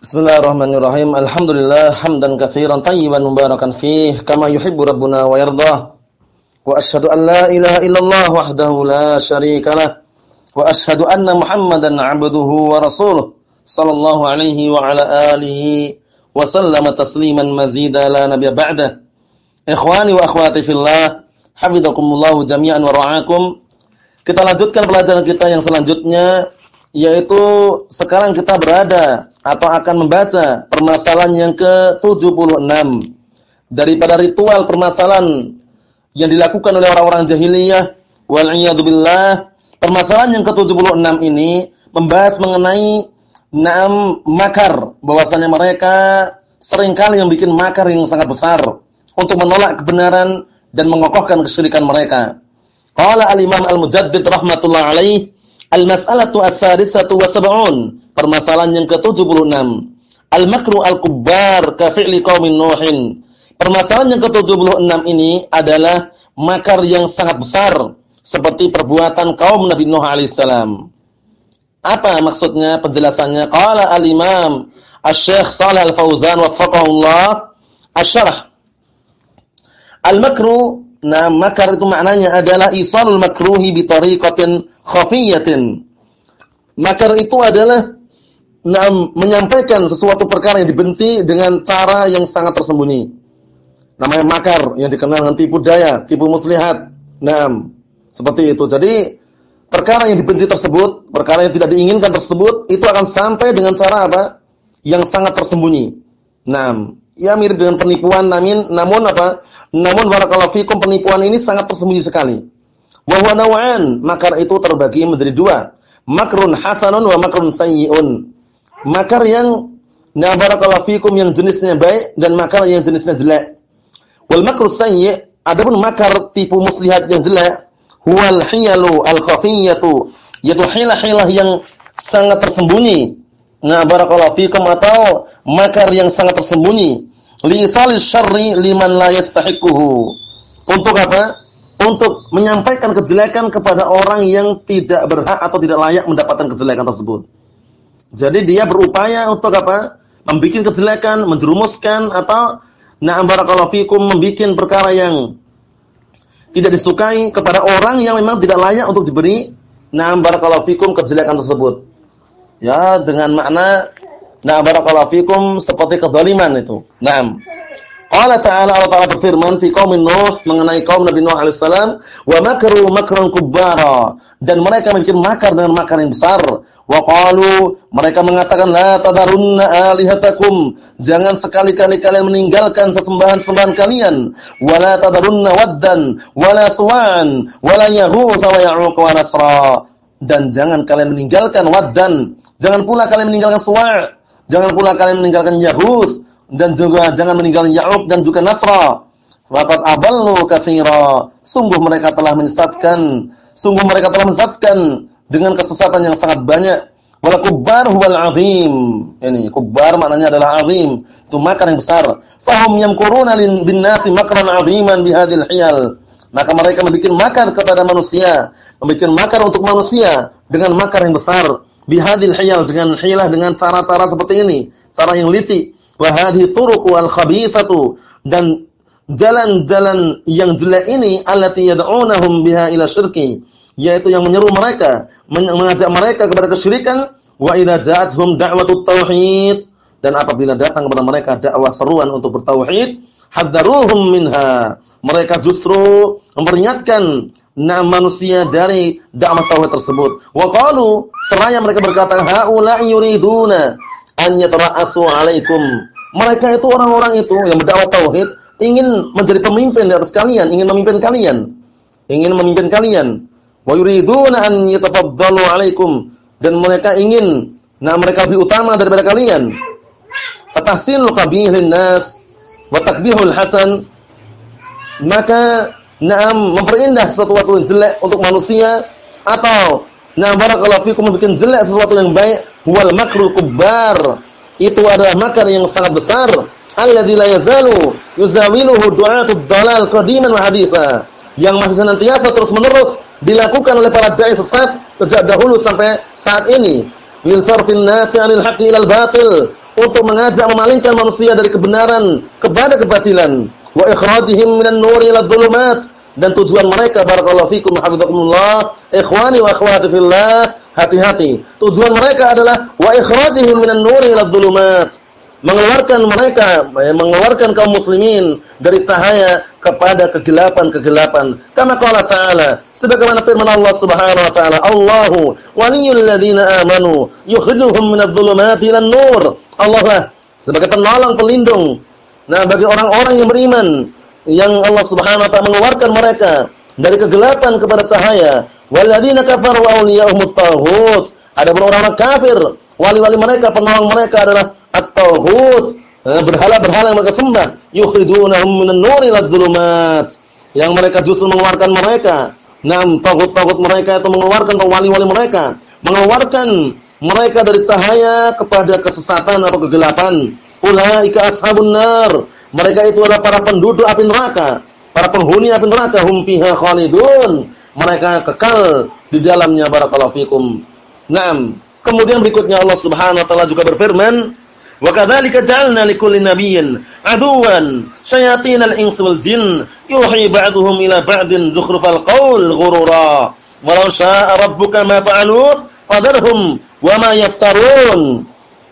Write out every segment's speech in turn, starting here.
Bismillahirrahmanirrahim. Alhamdulillah hamdan katsiran tayyiban mubarakan fih kama yuhibbu rabbuna wa yardah. Wa asyhadu an la ilaha illallah wahdahu la syarika lah. Wa asyhadu anna Muhammadan 'abduhu wa rasuluh sallallahu alaihi wa ala alihi wa sallama tasliman mazida la nabiyya ba'da. Ikhwani wa akhwati fillah, hafizakumullah jami'an wa ra'akum. Kita lanjutkan pelajaran kita yang selanjutnya yaitu sekarang kita berada atau akan membaca permasalahan yang ke-76 daripada ritual permasalahan yang dilakukan oleh orang-orang jahiliyah wal billah permasalahan yang ke-76 ini membahas mengenai enam makar bahwasanya mereka sering kali yang bikin makar yang sangat besar untuk menolak kebenaran dan mengokohkan kesyirikan mereka. Qala al-Imam Al-Mujaddid rahimatullah alaih Al-mas'alatu as-sadisatu wa sab'un. Permasalahan yang ke-76. Al-makru al-kubbar ka fi'li qaumin Nuhin. Permasalahan yang ke-76 ini adalah makar yang sangat besar seperti perbuatan kaum Nabi Nuh alaihissalam. Apa maksudnya? Penjelasannya qala al-Imam Asy-Syaikh Shalih Al-Fauzan waffaqahullah asy-syarh. Al-makru Nah, makar itu maknanya adalah isalul makruhi bi tariqatin khafiyatin. Makar itu adalah nah, menyampaikan sesuatu perkara yang dibenci dengan cara yang sangat tersembunyi. Namanya makar yang dikenal dengan tipu daya, tipu muslihat. Nah, seperti itu. Jadi, perkara yang dibenci tersebut, perkara yang tidak diinginkan tersebut, itu akan sampai dengan cara apa? Yang sangat tersembunyi. Nah, ya mirip dengan penipuan namun namun apa? Namun barakallahu fikum penipuan ini sangat tersembunyi sekali. Wa huwa makar itu terbagi menjadi dua. Makrun hasanun wa makrun sayyi'un. Makar yang na barakallahu fikum yang jenisnya baik dan makar yang jenisnya jelek. Wal makru sayyi' adapun makar tipu muslihat yang jelek huwal hiyalu al khafiyatu yaitu hilah-hilah yang sangat tersembunyi. Nah barakallahu fikum atau makar yang sangat tersembunyi li salis syarri liman la yastahiquhu. Untuk apa? Untuk menyampaikan kejelekan kepada orang yang tidak berhak atau tidak layak mendapatkan kejelekan tersebut. Jadi dia berupaya untuk apa? Membikin kejelekan, menjerumuskan atau na'am barakallahu fikum membikin perkara yang tidak disukai kepada orang yang memang tidak layak untuk diberi na'am barakallahu fikum kejelekan tersebut. Ya, dengan makna Nah, barakallahu fikum seperti kezaliman itu. Naam. Qala ta'ala Allah Ta'ala berfirman fi qaumin Nuh mengenai kaum Nabi Nuh alaihi salam, wa makru makran kubbara dan mereka membuat makar dengan makar yang besar. Wa qalu mereka mengatakan la tadarunna alihatakum jangan sekali-kali kalian meninggalkan sesembahan-sembahan kalian wala tadarunna waddan wala suwa'an wala yaghus wa ya'uq wa nasra dan jangan kalian meninggalkan waddan jangan pula kalian meninggalkan suwa' Jangan pula kalian meninggalkan Yahus dan juga jangan meninggalkan Ya'ub dan juga Nasra. Faqad aballu katsira. Sungguh mereka telah menyesatkan, sungguh mereka telah menyesatkan dengan kesesatan yang sangat banyak. Wala kubbar huwal azim. Ini kubbar maknanya adalah azim. Itu makar yang besar. Fahum yamkuruna bin nasi makran aziman bihadil hiyal. Maka mereka membuat makar kepada manusia, membuat makar untuk manusia dengan makar yang besar bihadil hiyal dengan hilah dengan cara-cara seperti ini, cara yang licik. Wa hadhihi turuq wal khabithatu. Dan jalan-jalan yang jelek ini allati yad'unahum biha ila syirki, yaitu yang menyeru mereka, mengajak mereka kepada kesyirikan. Wa idza ja'atuhum da'watut tauhid. Dan apabila datang kepada mereka dakwah seruan untuk bertauhid, haddaruhum minha. Mereka justru memperingatkan nah manusia dari dakwah tauhid tersebut. Wa qalu seraya mereka berkata haula yuriduna an yatra'asu 'alaikum. Mereka itu orang-orang itu yang berdakwah tauhid ingin menjadi pemimpin di atas kalian, ingin memimpin kalian. Ingin memimpin kalian. Wa yuriduna an yatafaddalu 'alaikum dan mereka ingin nah mereka lebih utama daripada kalian. Fatahsinul qabih nas wa takbihul hasan maka Naam memperindah sesuatu yang jelek untuk manusia atau nah barakallahu fikum membuat jelek sesuatu yang baik wal makru kubbar. Itu adalah makar yang sangat besar. Alladzi la yazalu yuzawiluhu du'atud dalal qadiman wa haditha. Yang masih senantiasa terus-menerus dilakukan oleh para dai sesat sejak dahulu sampai saat ini. Min sarfin nasi 'anil haqqi ilal batil untuk mengajak memalingkan manusia dari kebenaran kepada kebatilan wa ikhrajihim minan nuri ila dhulumat. Dan tujuan mereka barakallahu fikum hafizakumullah ikhwani wa akhwati fillah hati-hati. Tujuan mereka adalah wa ikhrajihim minan nuri ila dhulumat. Mengeluarkan mereka mengeluarkan kaum muslimin dari cahaya kepada kegelapan-kegelapan. Kama qala ta'ala sebagaimana firman Allah Subhanahu wa taala Allahu waliyul ladzina amanu yukhrijuhum minadh dhulumati ilan nur. Allah lah sebagai penolong pelindung nah bagi orang-orang yang beriman yang Allah Subhanahu wa taala mengeluarkan mereka dari kegelapan kepada cahaya walladzina kafaru awliya'uhum at-taghut ada orang-orang kafir wali-wali mereka penolong mereka adalah at-taghut. Eh, berhala-berhala yang mereka sembah. Yukhrijunahum minan nuri dhulumat yang mereka justru mengeluarkan mereka. Nam taghut-taghut mereka itu mengeluarkan wali-wali mereka mengeluarkan mereka dari cahaya kepada kesesatan atau kegelapan ulaika ashabun nar. Mereka itu adalah para penduduk api neraka. Para penghuni api neraka. Hum fiha khalidun. Mereka kekal di dalamnya. Barakallahu fikum. Naam. Kemudian berikutnya Allah Subhanahu wa taala juga berfirman, Wa kadzalika ja'alna likulli nabiyyin aduwan syayatinal insi wal jin yuhi ba'duhum ila ba'din zukhrufal qaul ghurura. Walau syaa'a rabbuka ma fa'alu fadharhum wa ma yaftarun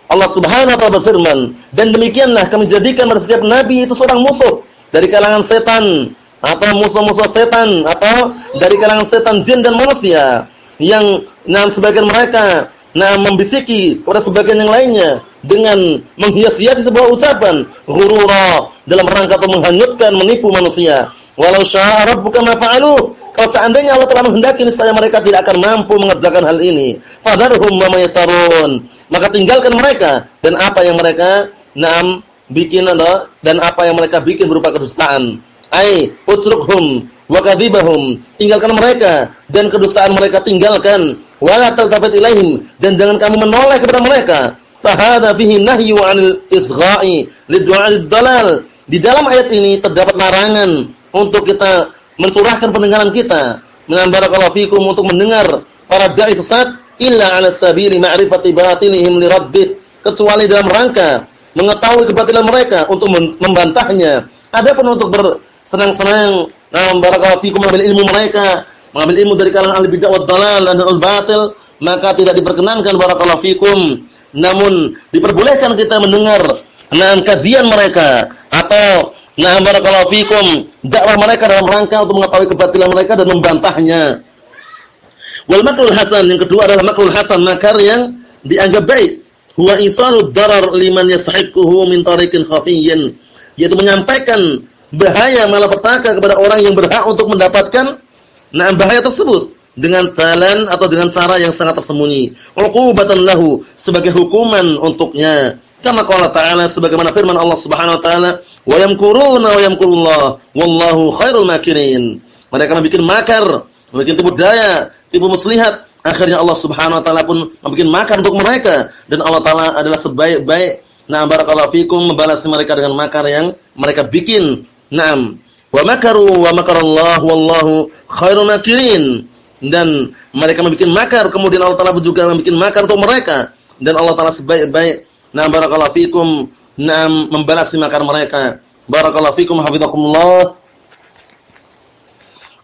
Allah Subhanahu wa taala berfirman dan demikianlah kami jadikan pada setiap nabi itu seorang musuh dari kalangan setan atau musuh-musuh setan atau dari kalangan setan jin dan manusia yang nah sebagian mereka nah membisiki kepada sebagian yang lainnya dengan menghias-hiasi sebuah ucapan ghurura dalam rangka untuk menghanyutkan menipu manusia. Walau syaa rabbuka ma fa'alu kalau seandainya Allah telah menghendaki niscaya mereka tidak akan mampu mengerjakan hal ini. Fadarhum wa mayatarun maka tinggalkan mereka. Dan apa yang mereka? Naam bikin dan apa yang mereka bikin berupa kedustaan. Ai utrukhum wa kadhibahum. Tinggalkan mereka. Dan kedustaan mereka tinggalkan. Wala taltafit ilaihim. Dan jangan kamu menoleh kepada mereka. Fahada fihi nahyu 'anil isgha'i liddu'a dalal. Di dalam ayat ini terdapat larangan untuk kita mencurahkan pendengaran kita. Menambarakallahu fikum untuk mendengar para dai sesat illa 'ala sabili ma'rifati batilihim li rabbih. Kecuali dalam rangka mengetahui kebatilan mereka untuk membantahnya. Adapun untuk bersenang-senang barakallahu fikum mengambil ilmu mereka, mengambil ilmu dari kalangan al-bid'ah wad dalal dan al-batil, maka tidak diperkenankan barakallahu fikum. Namun diperbolehkan kita mendengar nah kajian mereka atau nah barakallahu fikum dakwah mereka dalam rangka untuk mengetahui kebatilan mereka dan membantahnya. Wal makrul hasan yang kedua adalah makrul hasan makar yang dianggap baik. Huwa isalud darar liman yastahiquhu min tariqin khafiyyin yaitu menyampaikan bahaya malapetaka kepada orang yang berhak untuk mendapatkan nah bahaya tersebut dengan jalan atau dengan cara yang sangat tersembunyi. Uqubatan lahu sebagai hukuman untuknya. Kama qala ta'ala sebagaimana firman Allah Subhanahu wa taala, "Wa yamkuruna wa yamkurullah wallahu khairul makirin." Mereka membuat makar, membuat tipu daya, tipu muslihat. Akhirnya Allah Subhanahu wa taala pun membuat makar untuk mereka dan Allah taala adalah sebaik-baik Nah, barakallahu fikum membalas mereka dengan makar yang mereka bikin Naam. Wa makaru wa makarallahu wallahu khairul makirin. Dan mereka membuat makar, kemudian Allah Taala juga membuat makar untuk mereka dan Allah Taala sebaik-baik. Nah, barakallahu fikum. Naam membalas makar mereka. Barakallahu fikum hafizakumullah.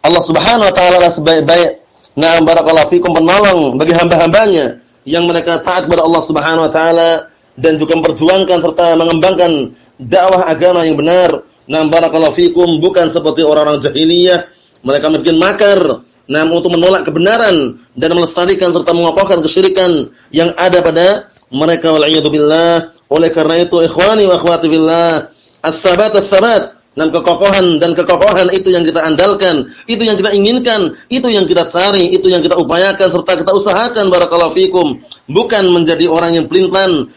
Allah Subhanahu wa taala sebaik-baik Nah, barakallahu fikum penolong bagi hamba-hambanya yang mereka taat kepada Allah Subhanahu wa taala dan juga memperjuangkan serta mengembangkan dakwah agama yang benar Nah, barakallahu fikum bukan seperti orang-orang jahiliyah, mereka bikin makar nah untuk menolak kebenaran dan melestarikan serta mengokohkan kesyirikan yang ada pada mereka wal billah. Oleh karena itu ikhwani wa akhwati billah, as-sabat as-sabat dan kekokohan dan kekokohan itu yang kita andalkan, itu yang kita inginkan, itu yang kita cari, itu yang kita upayakan serta kita usahakan barakallahu fikum. Bukan menjadi orang yang pelin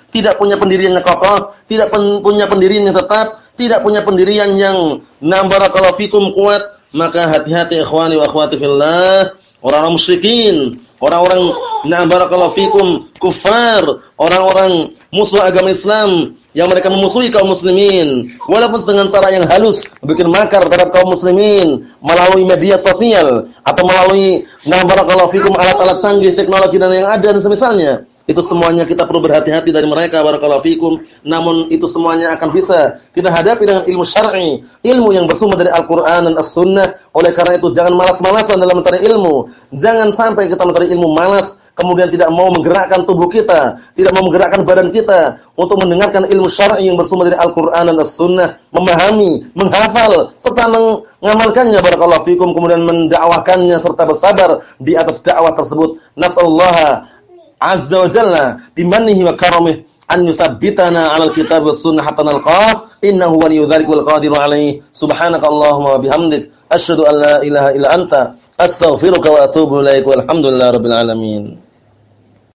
tidak punya pendirian yang kokoh, tidak punya pendirian yang tetap, tidak punya pendirian yang nambarakallahu fikum kuat, maka hati-hati ikhwani wa akhwati fillah, orang-orang musyrikin, orang-orang nambarakallahu fikum kufar, orang-orang musuh agama Islam yang mereka memusuhi kaum muslimin. Walaupun dengan cara yang halus bikin makar terhadap kaum muslimin melalui media sosial atau melalui nambarakallahu fikum alat-alat canggih teknologi dan yang ada dan semisalnya Itu semuanya kita perlu berhati-hati dari mereka barakallahu fikum. Namun itu semuanya akan bisa kita hadapi dengan ilmu syar'i, ilmu yang bersumber dari Al-Qur'an dan As-Sunnah. Oleh karena itu jangan malas-malasan dalam mencari ilmu. Jangan sampai kita mencari ilmu malas kemudian tidak mau menggerakkan tubuh kita, tidak mau menggerakkan badan kita untuk mendengarkan ilmu syar'i yang bersumber dari Al-Qur'an dan As-Sunnah, memahami, menghafal serta mengamalkannya barakallahu fikum kemudian mendakwahkannya serta bersabar di atas dakwah tersebut. Nasallahu azza wa jalla bimannihi wa karamih an yuthabbitana 'alal kitab was sunnah hatta nalqah innahu waliyyu dzalika wal qadiru 'alaihi subhanakallahumma wa bihamdik asyhadu an la ilaha illa anta astaghfiruka wa atubu ilaik walhamdulillahi rabbil alamin